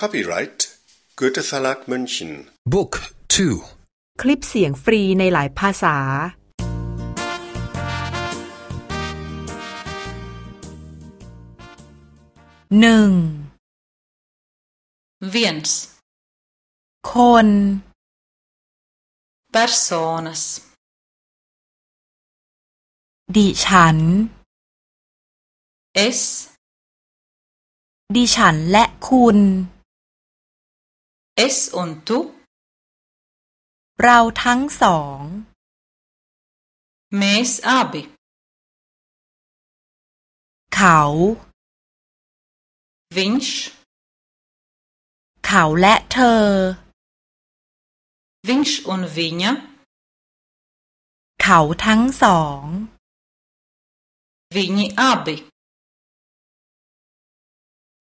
Copyright Goethe Verlag München Book 2 คลิปเสียงฟรีในหลายภาษา หนึ่ง viens คน personas ดิฉัน es ดิฉันและคุณ es un tu เราทั้งสอง mēs abi เขา viņš เขาและเธอ viņš un viņa เขาทั้งสอง viņi abi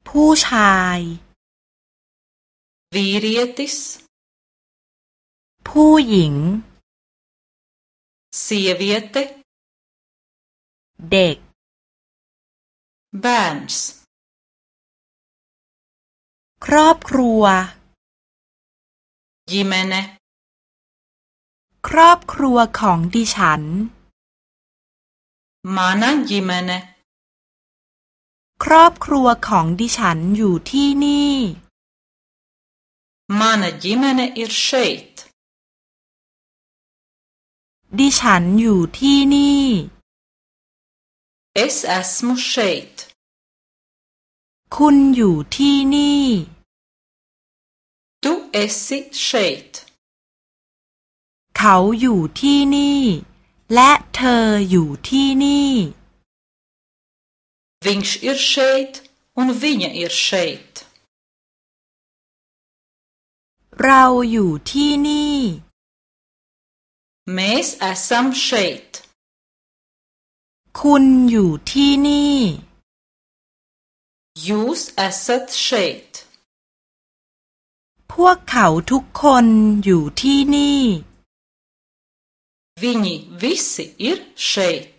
ผู้ชาย vīrietis ผู้หญิง sieviete เด็ก bērns ครอบครัว ģimene ครอบครัวของดิฉัน mana ģimene ครอบครัวของดิฉันอยู่ที่นี่ mana ģimene ir šeit ดิฉันอยู่ที่นี่ es esmu šeit คุณอยู่ที่นี่ tu esi šeit เขาอยู่ที่นี่ และเธออยู่ที่นี่ viņš ir šeit un viņa ir šeit เราอยู่ที่นี่ mēs esam šeit คุณอยู่ที่นี่ jūs esat šeit พวกเขาทุกคนอยู่ที่นี่ viņi visi ir šeit